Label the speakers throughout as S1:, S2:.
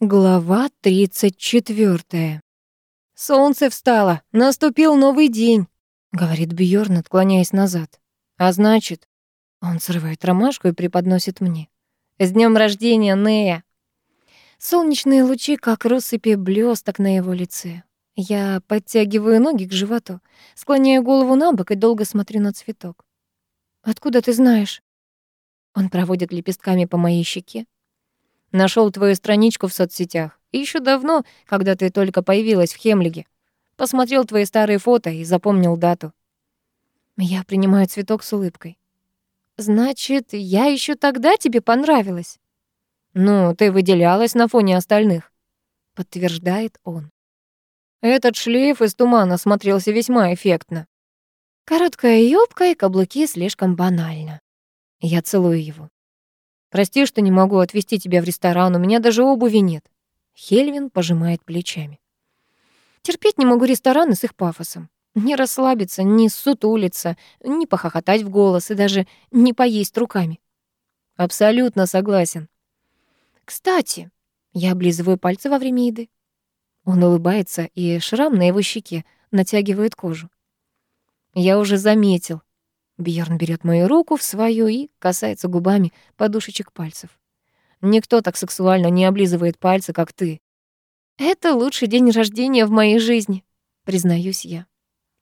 S1: Глава 34. «Солнце встало, наступил новый день», — говорит Бьорн, отклоняясь назад. «А значит...» Он срывает ромашку и преподносит мне. «С днем рождения, Нея!» Солнечные лучи, как россыпи блесток на его лице. Я подтягиваю ноги к животу, склоняю голову на бок и долго смотрю на цветок. «Откуда ты знаешь?» Он проводит лепестками по моей щеке. Нашел твою страничку в соцсетях. Еще давно, когда ты только появилась в Хемлиге. Посмотрел твои старые фото и запомнил дату. Я принимаю цветок с улыбкой. Значит, я еще тогда тебе понравилась? Ну, ты выделялась на фоне остальных, подтверждает он. Этот шлейф из тумана смотрелся весьма эффектно. Короткая юбка и каблуки слишком банально. Я целую его. Прости, что не могу отвезти тебя в ресторан, у меня даже обуви нет. Хельвин пожимает плечами. Терпеть не могу рестораны с их пафосом. Не расслабиться, не сутулиться, не похохотать в голос и даже не поесть руками. Абсолютно согласен. Кстати, я облизываю пальцы во время еды. Он улыбается, и шрам на его щеке натягивает кожу. Я уже заметил, Бьерн берет мою руку в свою и касается губами подушечек пальцев. Никто так сексуально не облизывает пальцы, как ты. Это лучший день рождения в моей жизни, признаюсь я.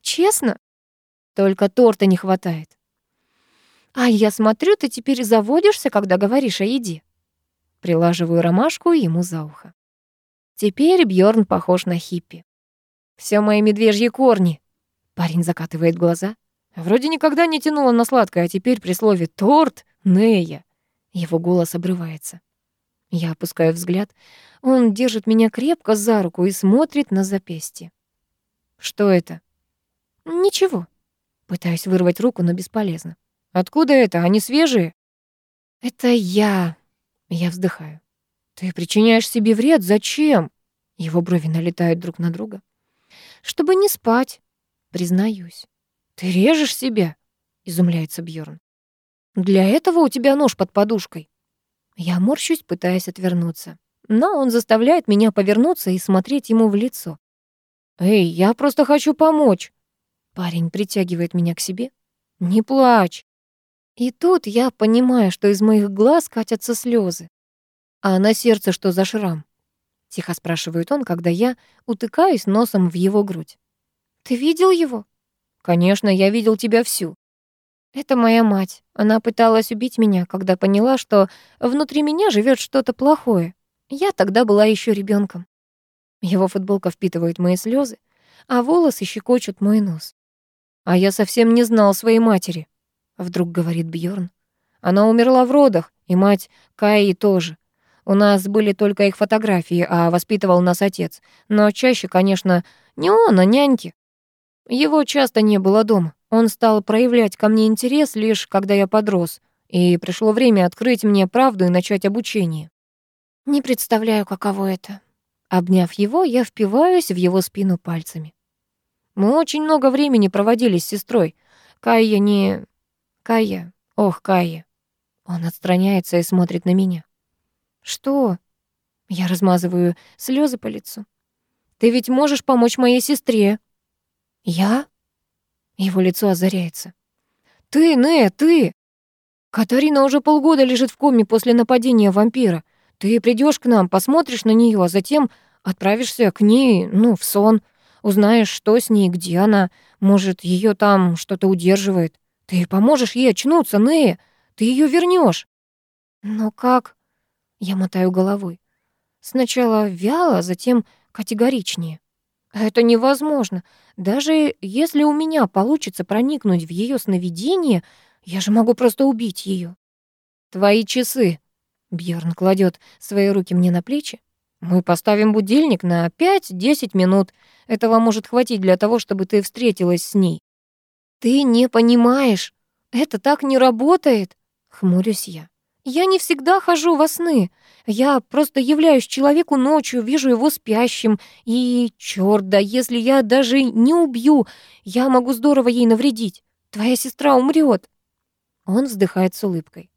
S1: Честно? Только торта не хватает. А я смотрю, ты теперь заводишься, когда говоришь о еде. Прилаживаю ромашку ему за ухо. Теперь Бьорн похож на хиппи. Все мои медвежьи корни. Парень закатывает глаза. Вроде никогда не тянуло на сладкое, а теперь при слове «торт» — Нея. Его голос обрывается. Я опускаю взгляд. Он держит меня крепко за руку и смотрит на запястье. Что это? Ничего. Пытаюсь вырвать руку, но бесполезно. Откуда это? Они свежие? Это я. Я вздыхаю. Ты причиняешь себе вред? Зачем? Его брови налетают друг на друга. Чтобы не спать, признаюсь. «Ты режешь себя?» — изумляется Бьорн. «Для этого у тебя нож под подушкой». Я морщусь, пытаясь отвернуться. Но он заставляет меня повернуться и смотреть ему в лицо. «Эй, я просто хочу помочь». Парень притягивает меня к себе. «Не плачь». И тут я понимаю, что из моих глаз катятся слезы. «А на сердце что за шрам?» Тихо спрашивает он, когда я утыкаюсь носом в его грудь. «Ты видел его?» Конечно, я видел тебя всю. Это моя мать. Она пыталась убить меня, когда поняла, что внутри меня живет что-то плохое. Я тогда была еще ребенком. Его футболка впитывает мои слезы, а волосы щекочут мой нос. А я совсем не знал своей матери, вдруг говорит Бьорн. Она умерла в родах, и мать Каи тоже. У нас были только их фотографии, а воспитывал нас отец. Но чаще, конечно, не он, а няньки. Его часто не было дома. Он стал проявлять ко мне интерес лишь когда я подрос, и пришло время открыть мне правду и начать обучение. Не представляю, каково это. Обняв его, я впиваюсь в его спину пальцами. Мы очень много времени проводили с сестрой. Кая не... Кая. Ох, Кая. Он отстраняется и смотрит на меня. Что? Я размазываю слезы по лицу. Ты ведь можешь помочь моей сестре. «Я?» Его лицо озаряется. «Ты, Не, ты!» «Катарина уже полгода лежит в коме после нападения вампира. Ты придешь к нам, посмотришь на нее, а затем отправишься к ней, ну, в сон. Узнаешь, что с ней, где она. Может, ее там что-то удерживает. Ты поможешь ей очнуться, Не. Ты ее вернешь. «Но как?» Я мотаю головой. Сначала вяло, а затем категоричнее. Это невозможно. Даже если у меня получится проникнуть в ее сновидение, я же могу просто убить ее. Твои часы. Бьорн кладет свои руки мне на плечи. Мы поставим будильник на 5-10 минут. Этого может хватить для того, чтобы ты встретилась с ней. Ты не понимаешь. Это так не работает, хмурюсь я. Я не всегда хожу во сны. Я просто являюсь человеку ночью, вижу его спящим. И, чёрт, да если я даже не убью, я могу здорово ей навредить. Твоя сестра умрет. Он вздыхает с улыбкой.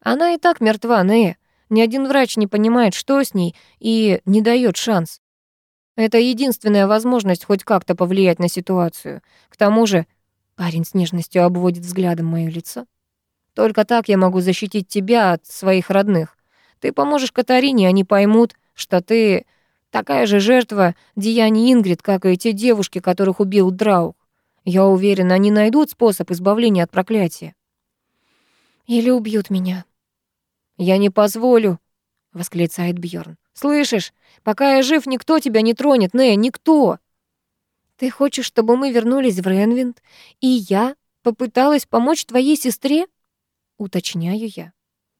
S1: Она и так мертва, Нея. Ни один врач не понимает, что с ней, и не дает шанс. Это единственная возможность хоть как-то повлиять на ситуацию. К тому же парень с нежностью обводит взглядом моё лицо. Только так я могу защитить тебя от своих родных. Ты поможешь Катарине, они поймут, что ты такая же жертва деяний Ингрид, как и те девушки, которых убил Драук. Я уверена, они найдут способ избавления от проклятия. Или убьют меня. Я не позволю, восклицает Бьорн. Слышишь, пока я жив, никто тебя не тронет, Нея, никто. Ты хочешь, чтобы мы вернулись в Ренвинд, и я попыталась помочь твоей сестре? Уточняю я.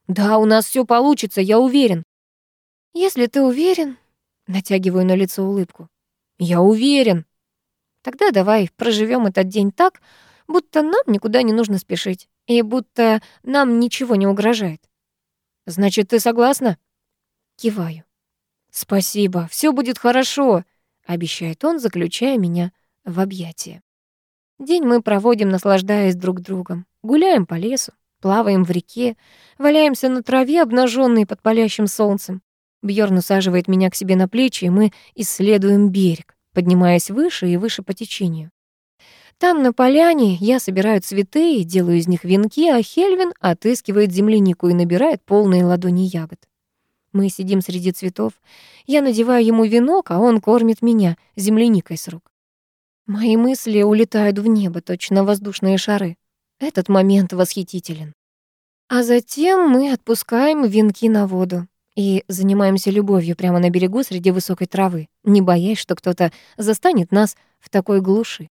S1: Да, у нас все получится, я уверен. Если ты уверен, натягиваю на лицо улыбку. Я уверен. Тогда давай проживем этот день так, будто нам никуда не нужно спешить, и будто нам ничего не угрожает. Значит, ты согласна? Киваю. Спасибо, все будет хорошо, обещает он, заключая меня в объятия. День мы проводим, наслаждаясь друг другом. Гуляем по лесу, плаваем в реке, валяемся на траве, обнаженные под палящим солнцем. Бьорн усаживает меня к себе на плечи, и мы исследуем берег, поднимаясь выше и выше по течению. Там, на поляне, я собираю цветы и делаю из них венки, а Хельвин отыскивает землянику и набирает полные ладони ягод. Мы сидим среди цветов. Я надеваю ему венок, а он кормит меня земляникой с рук. Мои мысли улетают в небо, точно воздушные шары. Этот момент восхитителен. А затем мы отпускаем венки на воду и занимаемся любовью прямо на берегу среди высокой травы, не боясь, что кто-то застанет нас в такой глуши.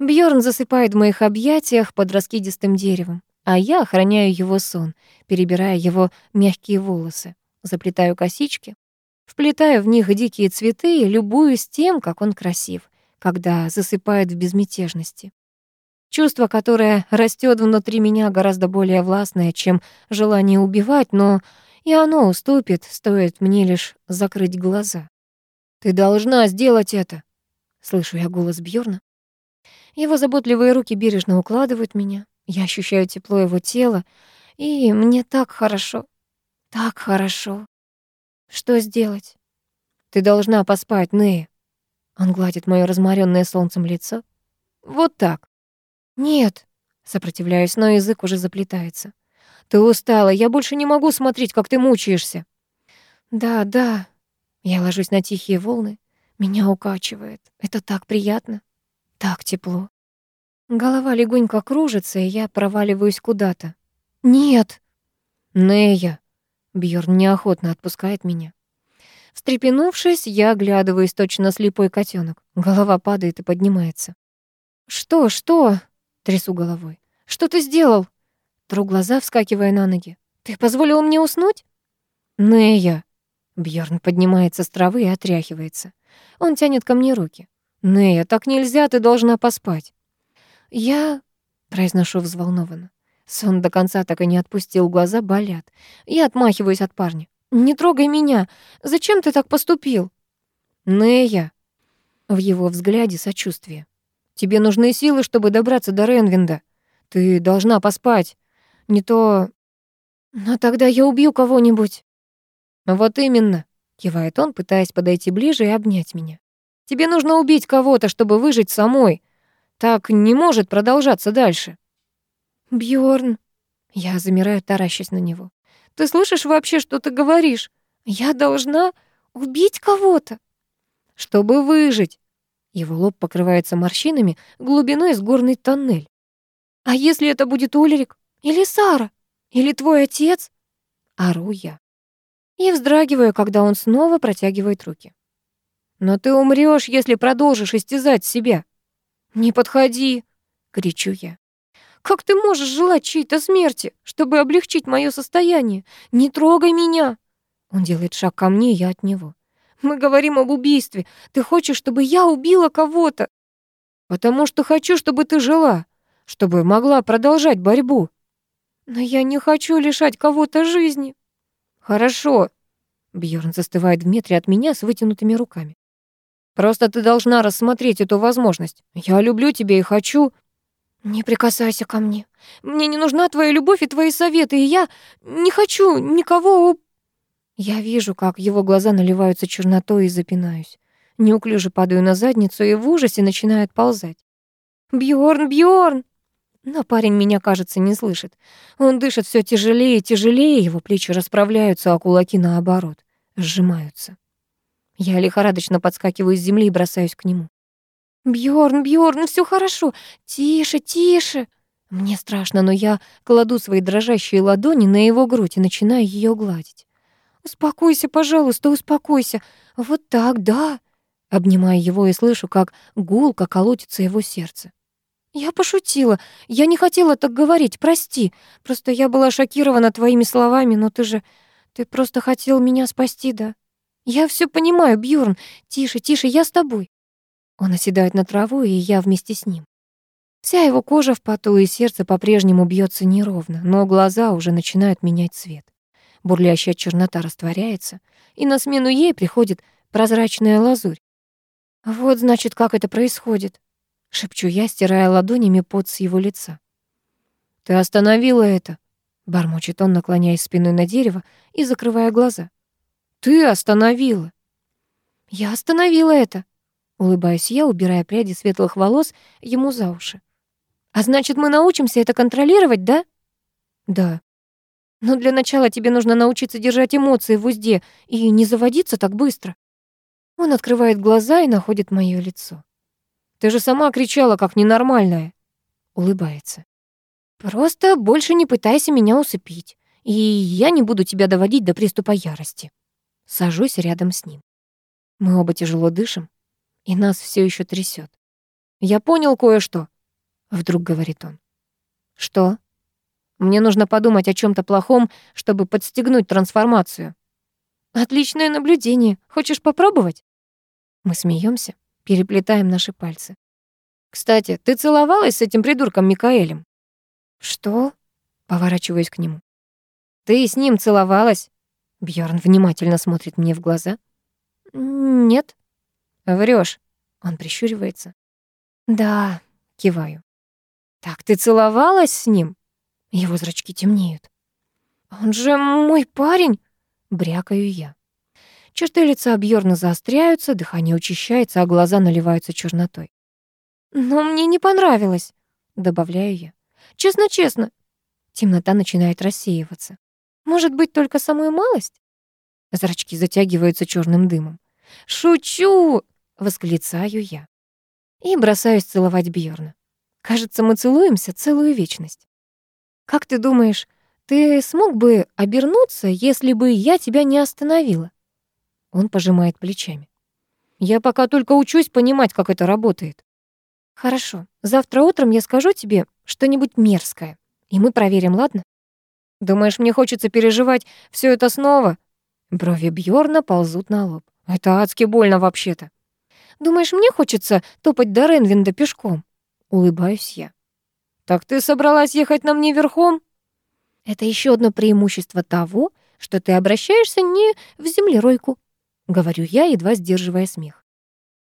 S1: Бьорн засыпает в моих объятиях под раскидистым деревом, а я охраняю его сон, перебирая его мягкие волосы, заплетаю косички, вплетаю в них дикие цветы и любуюсь тем, как он красив, когда засыпает в безмятежности. Чувство, которое растет внутри меня, гораздо более властное, чем желание убивать, но и оно уступит, стоит мне лишь закрыть глаза. «Ты должна сделать это!» Слышу я голос Бьорна. Его заботливые руки бережно укладывают меня. Я ощущаю тепло его тела, и мне так хорошо. Так хорошо. Что сделать? Ты должна поспать, Нея. Он гладит моё разморённое солнцем лицо. Вот так. «Нет», — сопротивляюсь, но язык уже заплетается. «Ты устала, я больше не могу смотреть, как ты мучаешься». «Да, да». Я ложусь на тихие волны. Меня укачивает. Это так приятно. Так тепло. Голова легонько кружится, и я проваливаюсь куда-то. «Нет!» «Нея!» Бьорн неохотно отпускает меня. Встрепенувшись, я оглядываюсь точно слепой котенок. Голова падает и поднимается. «Что, что?» Трясу головой. «Что ты сделал?» Тру глаза, вскакивая на ноги. «Ты позволил мне уснуть?» «Нея!» Бьорн поднимается с травы и отряхивается. Он тянет ко мне руки. «Нея, так нельзя, ты должна поспать». «Я...» — произношу взволнованно. Сон до конца так и не отпустил, глаза болят. Я отмахиваюсь от парня. «Не трогай меня! Зачем ты так поступил?» «Нея!» В его взгляде сочувствие. Тебе нужны силы, чтобы добраться до Ренвинда. Ты должна поспать. Не то... Но тогда я убью кого-нибудь. Вот именно, кивает он, пытаясь подойти ближе и обнять меня. Тебе нужно убить кого-то, чтобы выжить самой. Так не может продолжаться дальше. Бьорн, я замираю, таращась на него. Ты слышишь вообще, что ты говоришь? Я должна убить кого-то. Чтобы выжить. Его лоб покрывается морщинами глубиной с горный тоннель. «А если это будет Ульрик? Или Сара? Или твой отец?» Ору я. И вздрагиваю, когда он снова протягивает руки. «Но ты умрёшь, если продолжишь истязать себя». «Не подходи!» — кричу я. «Как ты можешь желать чьей-то смерти, чтобы облегчить моё состояние? Не трогай меня!» Он делает шаг ко мне, я от него. Мы говорим об убийстве. Ты хочешь, чтобы я убила кого-то? Потому что хочу, чтобы ты жила, чтобы могла продолжать борьбу. Но я не хочу лишать кого-то жизни. Хорошо. Бьорн застывает в метре от меня с вытянутыми руками. Просто ты должна рассмотреть эту возможность. Я люблю тебя и хочу... Не прикасайся ко мне. Мне не нужна твоя любовь и твои советы, и я не хочу никого Я вижу, как его глаза наливаются чернотой и запинаюсь. Неуклюже падаю на задницу и в ужасе начинаю отползать. Бьорн, Бьорн! Но парень меня, кажется, не слышит. Он дышит все тяжелее и тяжелее, его плечи расправляются, а кулаки, наоборот, сжимаются. Я лихорадочно подскакиваю с земли и бросаюсь к нему. Бьорн, Бьорн, все хорошо. Тише, тише. Мне страшно, но я кладу свои дрожащие ладони на его грудь и начинаю ее гладить. Успокойся, пожалуйста, успокойся. Вот так, да. Обнимаю его и слышу, как гулко колотится его сердце. «Я пошутила. Я не хотела так говорить, прости. Просто я была шокирована твоими словами, но ты же... Ты просто хотел меня спасти, да? Я все понимаю, Бьорн. Тише, тише, я с тобой». Он оседает на траву, и я вместе с ним. Вся его кожа в поту, и сердце по-прежнему бьется неровно, но глаза уже начинают менять цвет. Бурлящая чернота растворяется, и на смену ей приходит прозрачная лазурь. Вот, значит, как это происходит. Шепчу я, стирая ладонями пот с его лица. «Ты остановила это!» Бормочет он, наклоняясь спиной на дерево и закрывая глаза. «Ты остановила!» «Я остановила это!» Улыбаюсь я, убирая пряди светлых волос ему за уши. «А значит, мы научимся это контролировать, да?» «Да». «Но для начала тебе нужно научиться держать эмоции в узде и не заводиться так быстро». Он открывает глаза и находит моё лицо. Ты же сама кричала, как ненормальная. Улыбается. Просто больше не пытайся меня усыпить, и я не буду тебя доводить до приступа ярости. Сажусь рядом с ним. Мы оба тяжело дышим, и нас все еще трясет. Я понял кое-что, вдруг говорит он. Что? Мне нужно подумать о чем то плохом, чтобы подстегнуть трансформацию. Отличное наблюдение. Хочешь попробовать? Мы смеемся переплетаем наши пальцы. «Кстати, ты целовалась с этим придурком Микаэлем?» «Что?» — поворачиваюсь к нему. «Ты с ним целовалась?» Бьорн внимательно смотрит мне в глаза. «Нет». Врешь. Он прищуривается. «Да», — киваю. «Так ты целовалась с ним?» Его зрачки темнеют. «Он же мой парень!» — брякаю я. Черты лица Бьорна заостряются, дыхание учащается, а глаза наливаются чернотой. «Но мне не понравилось», — добавляю я. «Честно-честно». Темнота начинает рассеиваться. «Может быть, только самую малость?» Зрачки затягиваются черным дымом. «Шучу!» — восклицаю я. И бросаюсь целовать Бьорна. Кажется, мы целуемся целую вечность. «Как ты думаешь, ты смог бы обернуться, если бы я тебя не остановила?» Он пожимает плечами. Я пока только учусь понимать, как это работает. Хорошо. Завтра утром я скажу тебе что-нибудь мерзкое, и мы проверим, ладно? Думаешь, мне хочется переживать все это снова? Брови Бьорна ползут на лоб. Это адски больно вообще-то. Думаешь, мне хочется топать до Ренвинда пешком? Улыбаюсь я. Так ты собралась ехать на мне верхом? Это еще одно преимущество того, что ты обращаешься не в землеройку, говорю я, едва сдерживая смех.